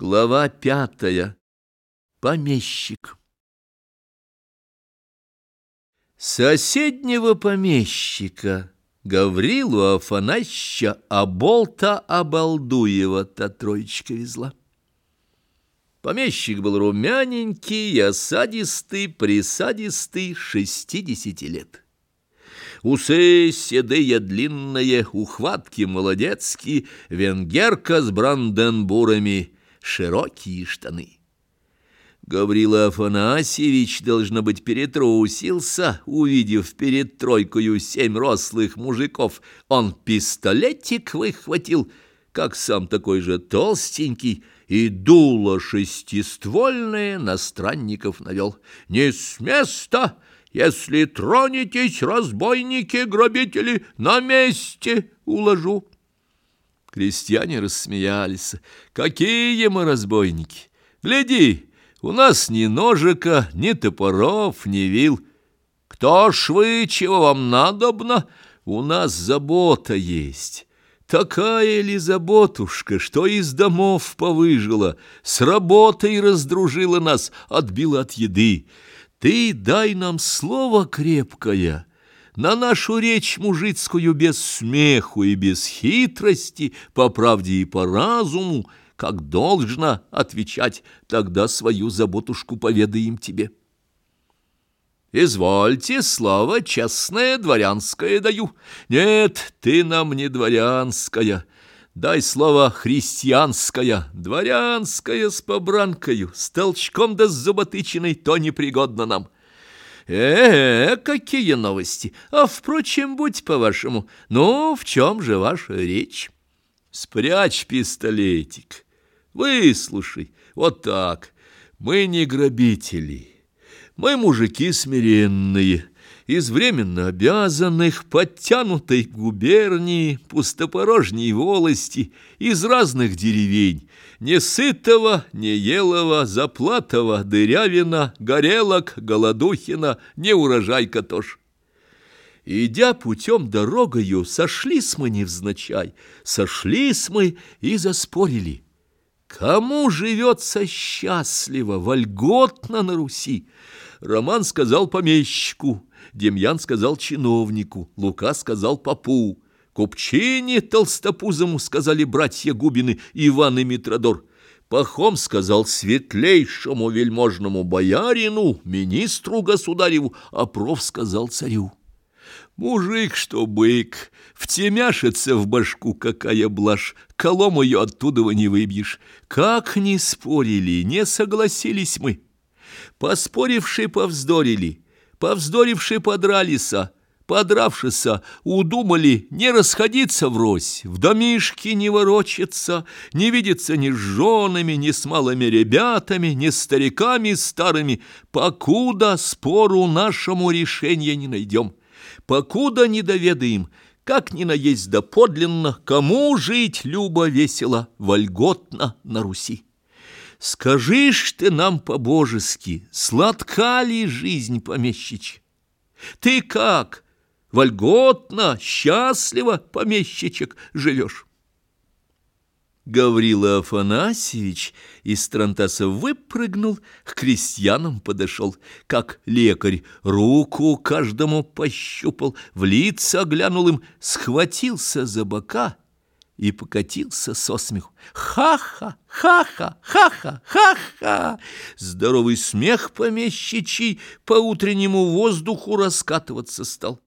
Глава пятая. Помещик. Соседнего помещика Гаврилу Афанасья Оболта Обалдуева-то троечка везла. Помещик был румяненький, осадистый, присадистый, шестидесяти лет. Усы седые длинные, ухватки молодецкие, венгерка с бранденбурами — широкие штаны. Гаврила Афанасьевич, должно быть, перетрусился, увидев перед тройкою семь рослых мужиков. Он пистолетик выхватил, как сам такой же толстенький, и дуло шестиствольное на странников навел. «Не с места! Если тронетесь, разбойники, грабители, на месте уложу!» Крестьяне рассмеялись. «Какие мы разбойники! Гляди, у нас ни ножика, ни топоров, ни вил. Кто ж вы, чего вам надобно? У нас забота есть». Такая ли заботушка, что из домов повыжила, с работой раздружила нас, отбила от еды. Ты дай нам слово крепкое, на нашу речь мужицкую без смеху и без хитрости, по правде и по разуму, как должно отвечать, тогда свою заботушку поведаем тебе. Извольте, слава честная, дворянская даю. Нет, ты нам не дворянская, дай слово христианская, дворянская с побранкою, с толчком да с зуботычиной, то непригодно нам. Э, -э, какие новости! А, впрочем, будь по-вашему, ну, в чем же ваша речь? Спрячь пистолетик, выслушай, вот так. Мы не грабители, мы мужики смиренные, из временно обязанных, подтянутой губернии, пустопорожней волости, из разных деревень, не сытого, не елого, заплатого, дырявина, горелок, голодухина, не урожайка тоже. Идя путем дорогою, сошлись мы невзначай, сошлись мы и заспорили. Кому живется счастливо, вольготно на Руси? Роман сказал помещику, Демьян сказал чиновнику, Лука сказал попу. Купчине толстопузому сказали братья Губины, Иван и Митродор. Пахом сказал светлейшему вельможному боярину, министру государеву, а проф сказал царю. Мужик, что бык, втемяшится в башку, какая блажь, колом ее оттуда не выбьешь. Как не спорили, не согласились мы. Поспорившие повздорили, повздорившие подралися, подравшися, удумали не расходиться врозь, в домишке не ворочаться, не видеться ни с женами, ни с малыми ребятами, ни с стариками старыми, покуда спору нашему решения не найдем, покуда не доведаем, как ни наесть да подлинно, кому жить любо весело, вольготно на Руси. Скажишь ты нам по-божески, сладка ли жизнь помещичья? Ты как, вольготно, счастливо, помещичек, живешь? Гаврила Афанасьевич из Трантаса выпрыгнул, к крестьянам подошел, как лекарь, руку каждому пощупал, в лица глянул им, схватился за бока — и покатился со смеху. Ха-ха, ха-ха, ха-ха, ха-ха! Здоровый смех помещичий по утреннему воздуху раскатываться стал.